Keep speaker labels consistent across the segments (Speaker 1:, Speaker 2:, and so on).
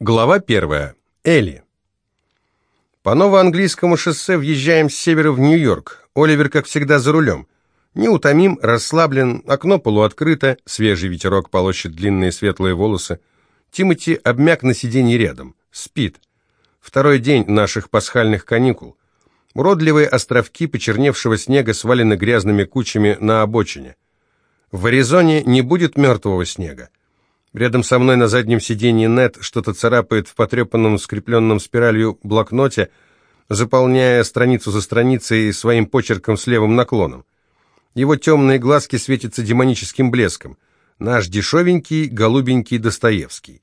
Speaker 1: Глава первая. Элли. По новоанглийскому шоссе въезжаем с севера в Нью-Йорк. Оливер, как всегда, за рулем. Неутомим, расслаблен, окно полуоткрыто, свежий ветерок полощет длинные светлые волосы. Тимоти обмяк на сиденье рядом. Спит. Второй день наших пасхальных каникул. Уродливые островки почерневшего снега свалены грязными кучами на обочине. В Аризоне не будет мертвого снега. Рядом со мной на заднем сиденье Нет что-то царапает в потрепанном, скрепленном спиралью блокноте, заполняя страницу за страницей своим почерком с левым наклоном. Его темные глазки светятся демоническим блеском. Наш дешевенький, голубенький Достоевский.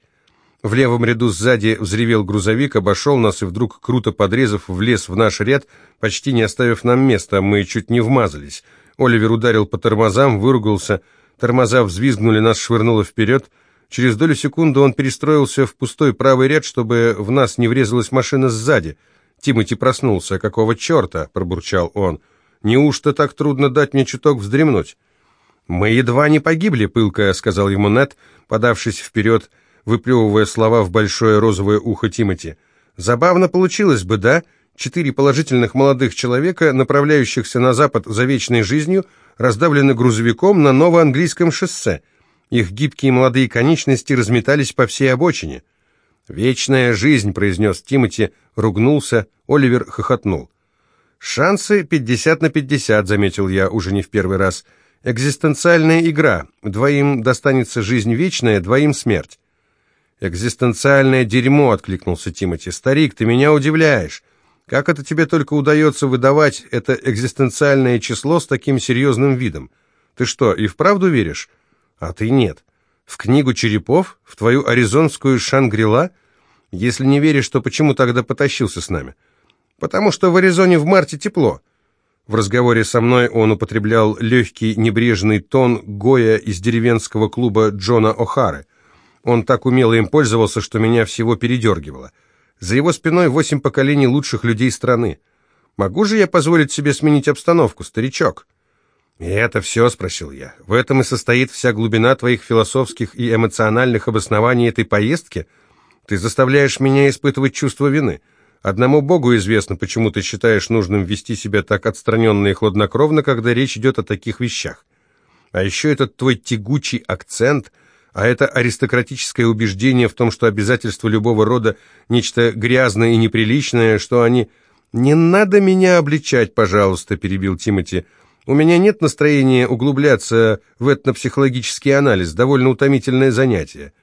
Speaker 1: В левом ряду сзади взревел грузовик, обошел нас и вдруг, круто подрезав, влез в наш ряд, почти не оставив нам места, мы чуть не вмазались. Оливер ударил по тормозам, выругался, тормоза взвизгнули, нас швырнуло вперед — Через долю секунды он перестроился в пустой правый ряд, чтобы в нас не врезалась машина сзади. Тимати проснулся. «Какого черта?» — пробурчал он. «Неужто так трудно дать мне чуток вздремнуть?» «Мы едва не погибли, пылкая», — сказал ему Нед, подавшись вперед, выплевывая слова в большое розовое ухо Тимати. «Забавно получилось бы, да? Четыре положительных молодых человека, направляющихся на запад за вечной жизнью, раздавлены грузовиком на новоанглийском шоссе». Их гибкие молодые конечности разметались по всей обочине. «Вечная жизнь», — произнес Тимати, ругнулся, Оливер хохотнул. «Шансы пятьдесят на пятьдесят», — заметил я уже не в первый раз. «Экзистенциальная игра. Двоим достанется жизнь вечная, двоим смерть». «Экзистенциальное дерьмо», — откликнулся Тимати. «Старик, ты меня удивляешь. Как это тебе только удается выдавать это экзистенциальное число с таким серьезным видом? Ты что, и вправду веришь?» А ты нет. В книгу черепов? В твою аризонскую Шангрила? Если не веришь, то почему тогда потащился с нами? Потому что в Аризоне в марте тепло. В разговоре со мной он употреблял легкий небрежный тон Гоя из деревенского клуба Джона О'Хары. Он так умело им пользовался, что меня всего передергивало. За его спиной восемь поколений лучших людей страны. Могу же я позволить себе сменить обстановку, старичок?» «И это все?» — спросил я. «В этом и состоит вся глубина твоих философских и эмоциональных обоснований этой поездки? Ты заставляешь меня испытывать чувство вины. Одному Богу известно, почему ты считаешь нужным вести себя так отстраненно и хладнокровно, когда речь идет о таких вещах. А еще этот твой тягучий акцент, а это аристократическое убеждение в том, что обязательства любого рода — нечто грязное и неприличное, что они... «Не надо меня обличать, пожалуйста», — перебил Тимати, — у меня нет настроения углубляться в этнопсихологический анализ, довольно утомительное занятие.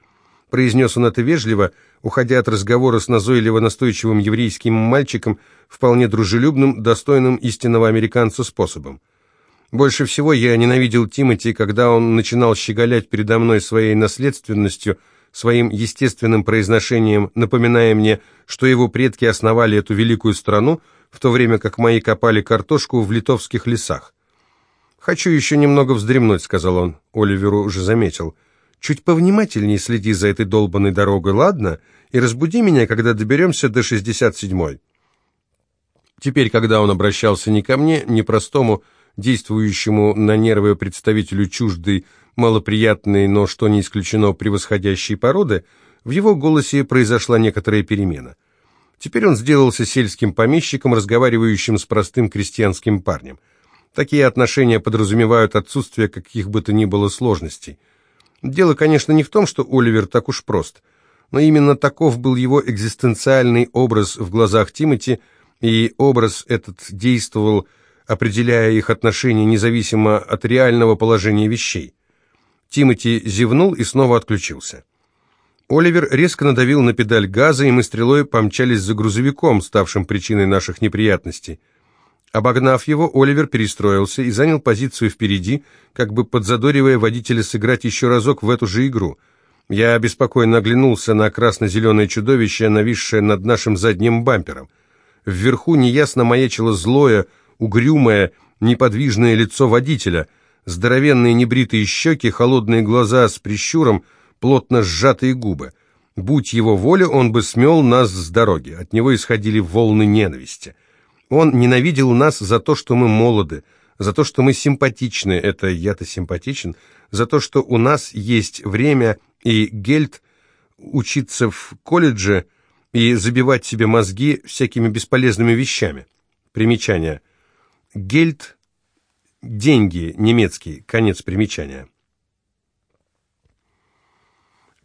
Speaker 1: Произнес он это вежливо, уходя от разговора с назойливо-настойчивым еврейским мальчиком, вполне дружелюбным, достойным истинного американца способом. Больше всего я ненавидел Тимати, когда он начинал щеголять передо мной своей наследственностью, своим естественным произношением, напоминая мне, что его предки основали эту великую страну, в то время как мои копали картошку в литовских лесах. «Хочу еще немного вздремнуть», — сказал он. Оливеру уже заметил. «Чуть повнимательнее следи за этой долбанной дорогой, ладно? И разбуди меня, когда доберемся до 67-й». Теперь, когда он обращался не ко мне, не простому, действующему на нервы представителю чуждой, малоприятной, но, что не исключено, превосходящей породы, в его голосе произошла некоторая перемена. Теперь он сделался сельским помещиком, разговаривающим с простым крестьянским парнем. Такие отношения подразумевают отсутствие каких бы то ни было сложностей. Дело, конечно, не в том, что Оливер так уж прост, но именно таков был его экзистенциальный образ в глазах Тимати, и образ этот действовал, определяя их отношения независимо от реального положения вещей. Тимати зевнул и снова отключился. Оливер резко надавил на педаль газа, и мы стрелой помчались за грузовиком, ставшим причиной наших неприятностей. Обогнав его, Оливер перестроился и занял позицию впереди, как бы подзадоривая водителя сыграть еще разок в эту же игру. Я беспокойно оглянулся на красно-зеленое чудовище, нависшее над нашим задним бампером. Вверху неясно маячило злое, угрюмое, неподвижное лицо водителя, здоровенные небритые щеки, холодные глаза с прищуром, плотно сжатые губы. Будь его воля, он бы смел нас с дороги. От него исходили волны ненависти. Он ненавидел нас за то, что мы молоды, за то, что мы симпатичны, это я-то симпатичен, за то, что у нас есть время и гельд. учиться в колледже и забивать себе мозги всякими бесполезными вещами. Примечание. Гельд – деньги, немецкий, конец примечания.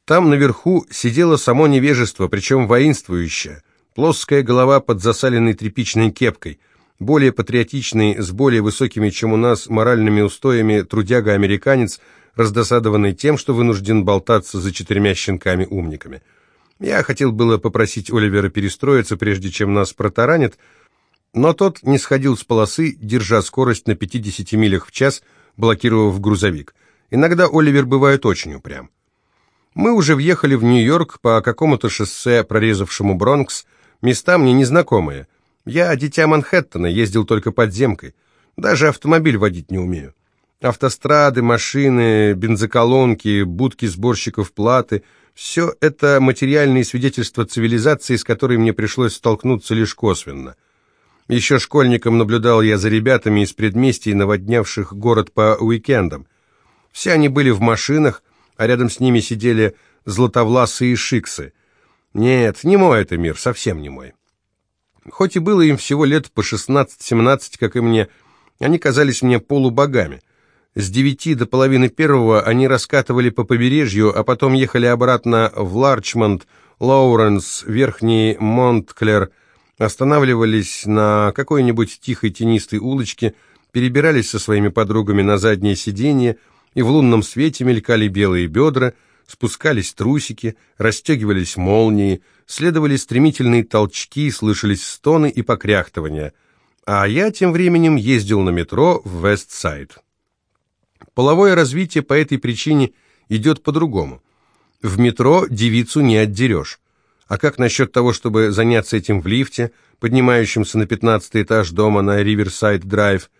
Speaker 1: Там наверху сидело само невежество, причем воинствующее. Плоская голова под засаленной тряпичной кепкой, более патриотичный, с более высокими, чем у нас, моральными устоями трудяга-американец, раздосадованный тем, что вынужден болтаться за четырьмя щенками-умниками. Я хотел было попросить Оливера перестроиться, прежде чем нас протаранит, но тот не сходил с полосы, держа скорость на 50 милях в час, блокировав грузовик. Иногда Оливер бывает очень упрям. Мы уже въехали в Нью-Йорк по какому-то шоссе, прорезавшему Бронкс, места мне незнакомые. Я дитя Манхэттена, ездил только подземкой. Даже автомобиль водить не умею. Автострады, машины, бензоколонки, будки сборщиков платы – все это материальные свидетельства цивилизации, с которой мне пришлось столкнуться лишь косвенно. Еще школьником наблюдал я за ребятами из предместий, наводнявших город по уикендам. Все они были в машинах, а рядом с ними сидели златовласые шиксы. Нет, не мой это мир, совсем не мой. Хоть и было им всего лет по 16-17, как и мне, они казались мне полубогами. С девяти до половины первого они раскатывали по побережью, а потом ехали обратно в Ларчмонд, Лоуренс, Верхний Монтклер, останавливались на какой-нибудь тихой тенистой улочке, перебирались со своими подругами на заднее сиденье, и в лунном свете мелькали белые бедра, спускались трусики, расстегивались молнии, следовали стремительные толчки, слышались стоны и покряхтывания. А я тем временем ездил на метро в Вестсайд. Половое развитие по этой причине идет по-другому. В метро девицу не отдерешь. А как насчет того, чтобы заняться этим в лифте, поднимающемся на пятнадцатый этаж дома на Риверсайд-драйв,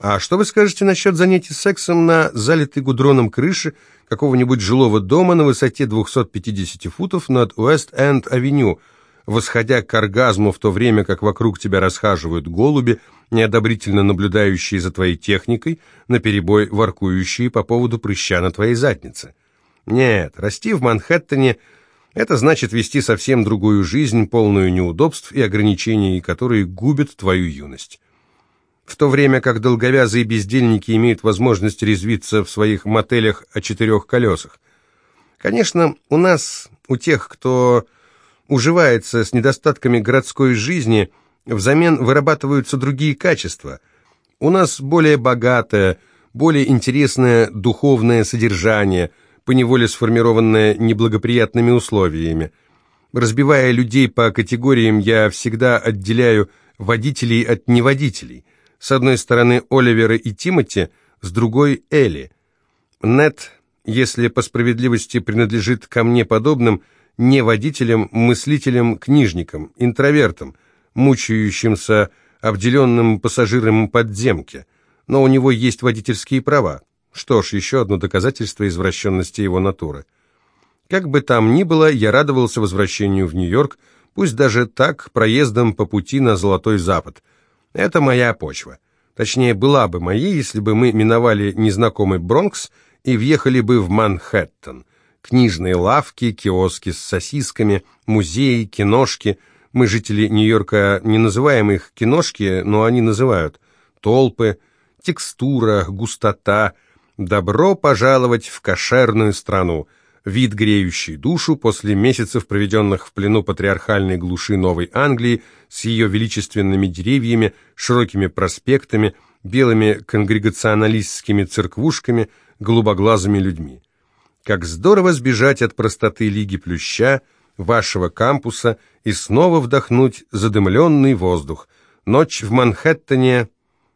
Speaker 1: а что вы скажете насчет занятий сексом на залитой гудроном крыше какого-нибудь жилого дома на высоте 250 футов над Уэст-Энд-авеню, восходя к оргазму в то время, как вокруг тебя расхаживают голуби, неодобрительно наблюдающие за твоей техникой, наперебой воркующие по поводу прыща на твоей заднице? Нет, расти в Манхэттене – это значит вести совсем другую жизнь, полную неудобств и ограничений, которые губят твою юность в то время как долговязые бездельники имеют возможность резвиться в своих мотелях о четырех колесах. Конечно, у нас, у тех, кто уживается с недостатками городской жизни, взамен вырабатываются другие качества. У нас более богатое, более интересное духовное содержание, поневоле сформированное неблагоприятными условиями. Разбивая людей по категориям, я всегда отделяю водителей от неводителей – с одной стороны Оливера и Тимоти, с другой Элли. Нет, если по справедливости принадлежит ко мне подобным, не водителям, мыслителям, книжникам, интровертам, мучающимся обделенным пассажиром подземки, но у него есть водительские права. Что ж, еще одно доказательство извращенности его натуры. Как бы там ни было, я радовался возвращению в Нью-Йорк, пусть даже так, проездом по пути на Золотой Запад – это моя почва. Точнее, была бы моей, если бы мы миновали незнакомый Бронкс и въехали бы в Манхэттен. Книжные лавки, киоски с сосисками, музеи, киношки. Мы, жители Нью-Йорка, не называем их киношки, но они называют. Толпы, текстура, густота. Добро пожаловать в кошерную страну. Вид, греющий душу после месяцев, проведенных в плену патриархальной глуши Новой Англии, с ее величественными деревьями, широкими проспектами, белыми конгрегационалистскими церквушками, голубоглазыми людьми. Как здорово сбежать от простоты Лиги Плюща, вашего кампуса, и снова вдохнуть задымленный воздух. Ночь в Манхэттене,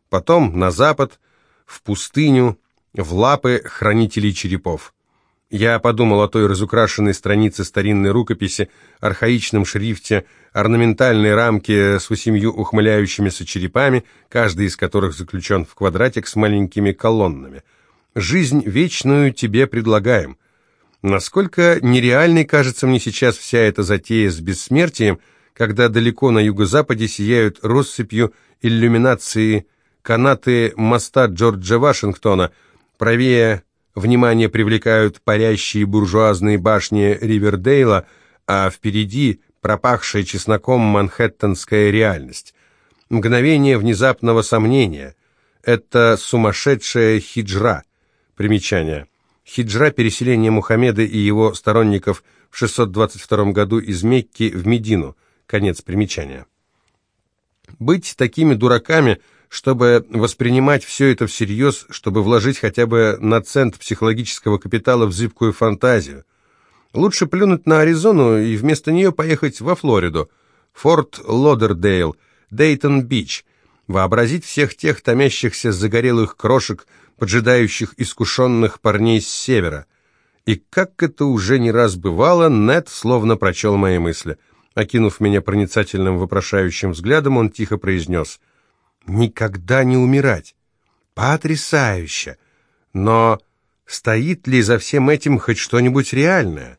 Speaker 1: потом на запад, в пустыню, в лапы хранителей черепов. Я подумал о той разукрашенной странице старинной рукописи, архаичном шрифте, орнаментальной рамке с восемью ухмыляющимися черепами, каждый из которых заключен в квадратик с маленькими колоннами. «Жизнь вечную тебе предлагаем». Насколько нереальной кажется мне сейчас вся эта затея с бессмертием, когда далеко на юго-западе сияют россыпью иллюминации канаты моста Джорджа Вашингтона, правее Внимание привлекают парящие буржуазные башни Ривердейла, а впереди пропахшая чесноком манхэттенская реальность. Мгновение внезапного сомнения. Это сумасшедшая хиджра. Примечание. Хиджра – переселение Мухаммеда и его сторонников в 622 году из Мекки в Медину. Конец примечания. Быть такими дураками, чтобы воспринимать все это всерьез, чтобы вложить хотя бы на цент психологического капитала в зыбкую фантазию. Лучше плюнуть на Аризону и вместо нее поехать во Флориду, Форт Лодердейл, Дейтон-Бич, вообразить всех тех томящихся загорелых крошек, поджидающих искушенных парней с севера. И как это уже не раз бывало, Нед словно прочел мои мысли – Окинув меня проницательным вопрошающим взглядом, он тихо произнес «Никогда не умирать! Потрясающе! Но стоит ли за всем этим хоть что-нибудь реальное?»